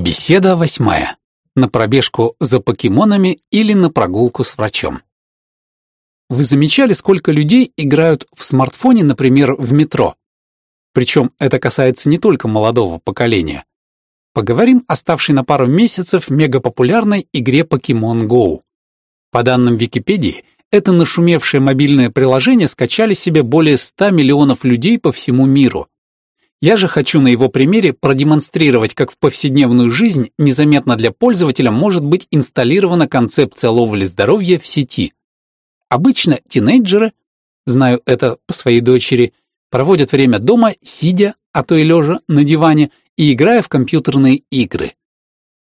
Беседа восьмая. На пробежку за покемонами или на прогулку с врачом. Вы замечали, сколько людей играют в смартфоне, например, в метро? Причем это касается не только молодого поколения. Поговорим о ставшей на пару месяцев мегапопулярной игре Pokemon Go. По данным Википедии, это нашумевшее мобильное приложение скачали себе более 100 миллионов людей по всему миру. Я же хочу на его примере продемонстрировать, как в повседневную жизнь незаметно для пользователя может быть инсталлирована концепция ловли здоровья в сети. Обычно тинейджеры, знаю это по своей дочери, проводят время дома, сидя, а то и лежа на диване и играя в компьютерные игры.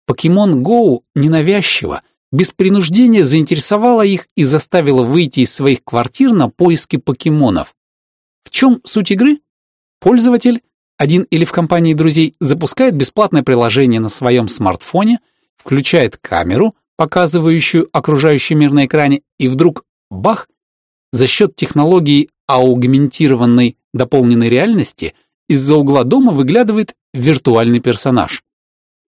Pokemon Go ненавязчиво, без принуждения заинтересовала их и заставила выйти из своих квартир на поиски покемонов. В чем суть игры? Пользователь один или в компании друзей запускает бесплатное приложение на своем смартфоне, включает камеру, показывающую окружающий мир на экране, и вдруг бах, за счет технологии аугментированной дополненной реальности из-за угла дома выглядывает виртуальный персонаж.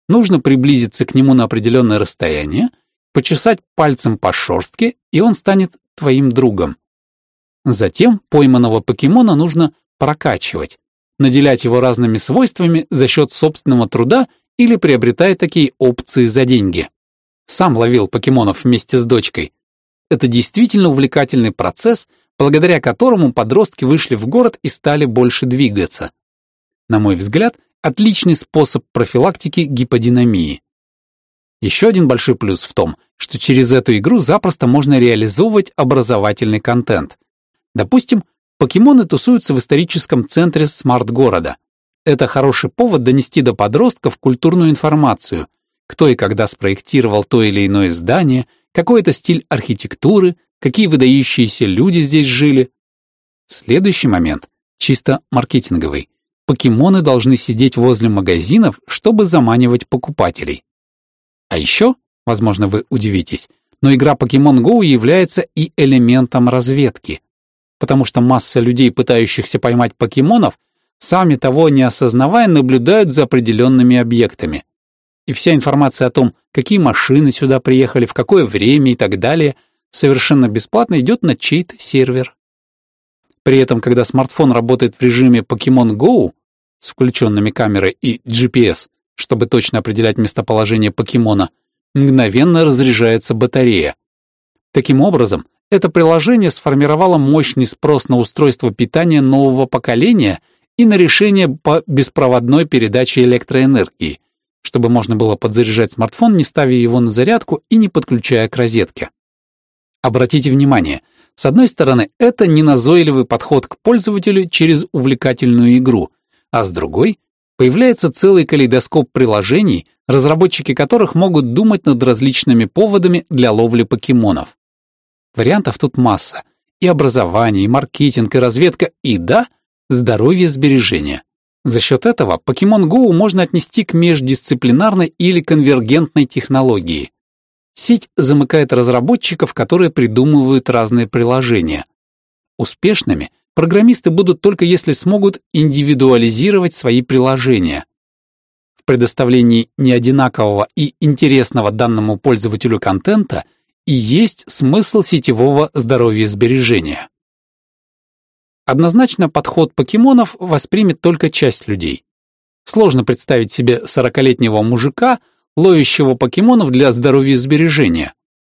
Нужно приблизиться к нему на определенное расстояние, почесать пальцем по шерстке, и он станет твоим другом. Затем пойманного покемона нужно прокачивать, наделять его разными свойствами за счет собственного труда или приобретая такие опции за деньги. Сам ловил покемонов вместе с дочкой. Это действительно увлекательный процесс, благодаря которому подростки вышли в город и стали больше двигаться. На мой взгляд, отличный способ профилактики гиподинамии. Еще один большой плюс в том, что через эту игру запросто можно реализовывать образовательный контент. Допустим, Покемоны тусуются в историческом центре смарт-города. Это хороший повод донести до подростков культурную информацию, кто и когда спроектировал то или иное здание, какой это стиль архитектуры, какие выдающиеся люди здесь жили. Следующий момент чисто маркетинговый. Покемоны должны сидеть возле магазинов, чтобы заманивать покупателей. А еще, возможно, вы удивитесь, но игра Pokemon Go является и элементом разведки потому что масса людей, пытающихся поймать покемонов, сами того не осознавая, наблюдают за определенными объектами. И вся информация о том, какие машины сюда приехали, в какое время и так далее, совершенно бесплатно идет на чей-то сервер. При этом, когда смартфон работает в режиме Pokemon Go с включенными камерой и GPS, чтобы точно определять местоположение покемона, мгновенно разряжается батарея. Таким образом, это приложение сформировало мощный спрос на устройство питания нового поколения и на решение по беспроводной передаче электроэнергии, чтобы можно было подзаряжать смартфон, не ставя его на зарядку и не подключая к розетке. Обратите внимание, с одной стороны, это неназойливый подход к пользователю через увлекательную игру, а с другой появляется целый калейдоскоп приложений, разработчики которых могут думать над различными поводами для ловли покемонов. Вариантов тут масса. И образование, и маркетинг, и разведка, и, да, здоровье сбережения. За счет этого Pokemon Go можно отнести к междисциплинарной или конвергентной технологии. Сеть замыкает разработчиков, которые придумывают разные приложения. Успешными программисты будут только если смогут индивидуализировать свои приложения. В предоставлении неодинакового и интересного данному пользователю контента – и есть смысл сетевого здоровья сбережения. Однозначно подход покемонов воспримет только часть людей. Сложно представить себе 40-летнего мужика, ловящего покемонов для здоровья сбережения.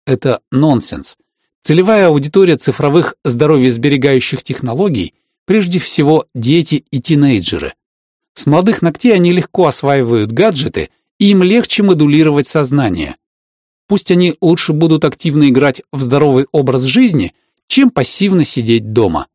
Это нонсенс. Целевая аудитория цифровых здоровьесберегающих технологий прежде всего дети и тинейджеры. С молодых ногтей они легко осваивают гаджеты, и им легче модулировать сознание. Пусть они лучше будут активно играть в здоровый образ жизни, чем пассивно сидеть дома.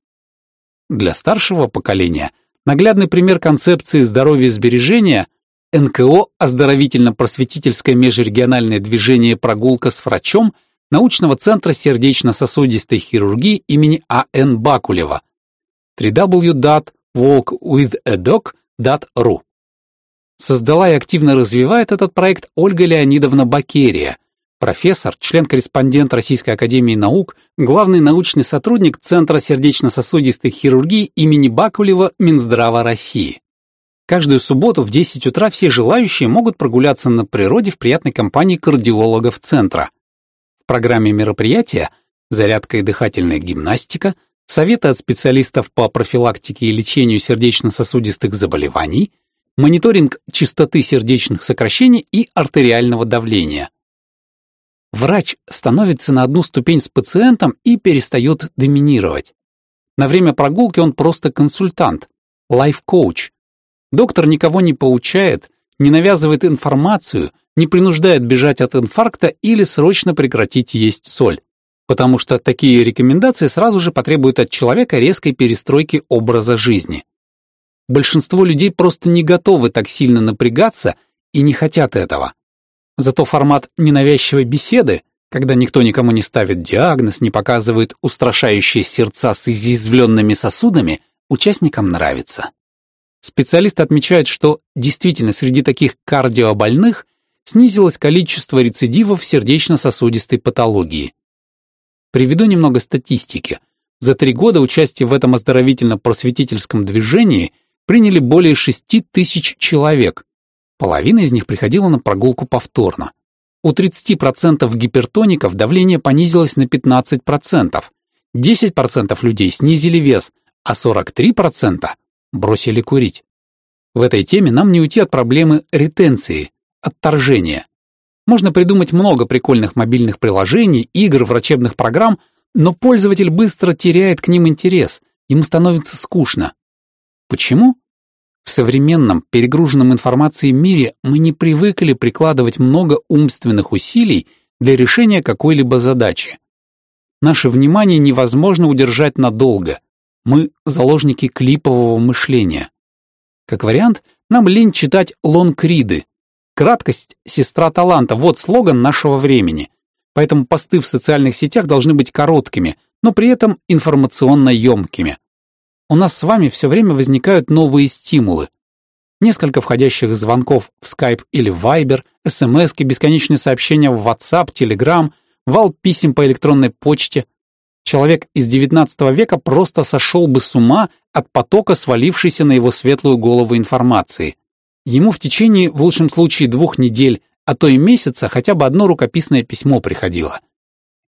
Для старшего поколения наглядный пример концепции здоровья сбережения НКО «Оздоровительно-просветительское межрегиональное движение «Прогулка с врачом» научного центра сердечно-сосудистой хирургии имени А.Н. Бакулева www.walkwithadog.ru Создала и активно развивает этот проект Ольга Леонидовна Бакерия – профессор, член-корреспондент Российской академии наук, главный научный сотрудник Центра сердечно-сосудистой хирургии имени Бакулева Минздрава России. Каждую субботу в 10 утра все желающие могут прогуляться на природе в приятной компании кардиологов центра. В программе мероприятия зарядка и дыхательная гимнастика, советы от специалистов по профилактике и лечению сердечно-сосудистых заболеваний, мониторинг частоты сердечных сокращений и артериального давления. Врач становится на одну ступень с пациентом и перестает доминировать. На время прогулки он просто консультант, лайф-коуч. Доктор никого не поучает, не навязывает информацию, не принуждает бежать от инфаркта или срочно прекратить есть соль, потому что такие рекомендации сразу же потребуют от человека резкой перестройки образа жизни. Большинство людей просто не готовы так сильно напрягаться и не хотят этого. Зато формат ненавязчивой беседы, когда никто никому не ставит диагноз, не показывает устрашающие сердца с изъязвленными сосудами, участникам нравится. Специалисты отмечают, что действительно среди таких кардиобольных снизилось количество рецидивов сердечно-сосудистой патологии. Приведу немного статистики. За три года участия в этом оздоровительно-просветительском движении приняли более 6 тысяч человек, Половина из них приходила на прогулку повторно. У 30% гипертоников давление понизилось на 15%, 10% людей снизили вес, а 43% бросили курить. В этой теме нам не уйти от проблемы ретенции, отторжения. Можно придумать много прикольных мобильных приложений, игр, врачебных программ, но пользователь быстро теряет к ним интерес, ему становится скучно. Почему? В современном, перегруженном информацией мире мы не привыкли прикладывать много умственных усилий для решения какой-либо задачи. Наше внимание невозможно удержать надолго. Мы заложники клипового мышления. Как вариант, нам лень читать лонгриды. Краткость – сестра таланта – вот слоган нашего времени. Поэтому посты в социальных сетях должны быть короткими, но при этом информационно емкими у нас с вами все время возникают новые стимулы. Несколько входящих звонков в Skype или Viber, смс бесконечные сообщения в WhatsApp, Telegram, вал писем по электронной почте. Человек из XIX века просто сошел бы с ума от потока, свалившейся на его светлую голову информации. Ему в течение, в лучшем случае, двух недель, а то и месяца хотя бы одно рукописное письмо приходило.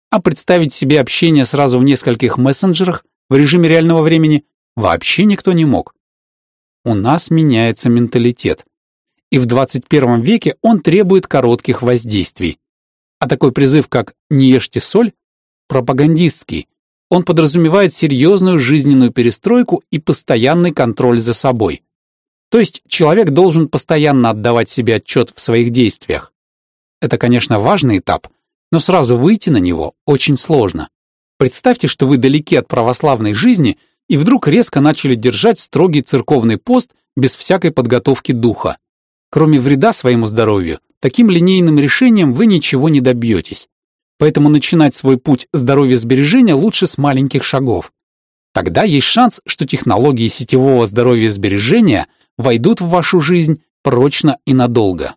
А представить себе общение сразу в нескольких мессенджерах в режиме реального времени вообще никто не мог. У нас меняется менталитет. И в 21 веке он требует коротких воздействий. А такой призыв, как «не ешьте соль», пропагандистский. Он подразумевает серьезную жизненную перестройку и постоянный контроль за собой. То есть человек должен постоянно отдавать себе отчет в своих действиях. Это, конечно, важный этап, но сразу выйти на него очень сложно. Представьте, что вы далеки от православной жизни и вдруг резко начали держать строгий церковный пост без всякой подготовки духа. Кроме вреда своему здоровью, таким линейным решением вы ничего не добьетесь. Поэтому начинать свой путь здоровья сбережения лучше с маленьких шагов. Тогда есть шанс, что технологии сетевого здоровья сбережения войдут в вашу жизнь прочно и надолго.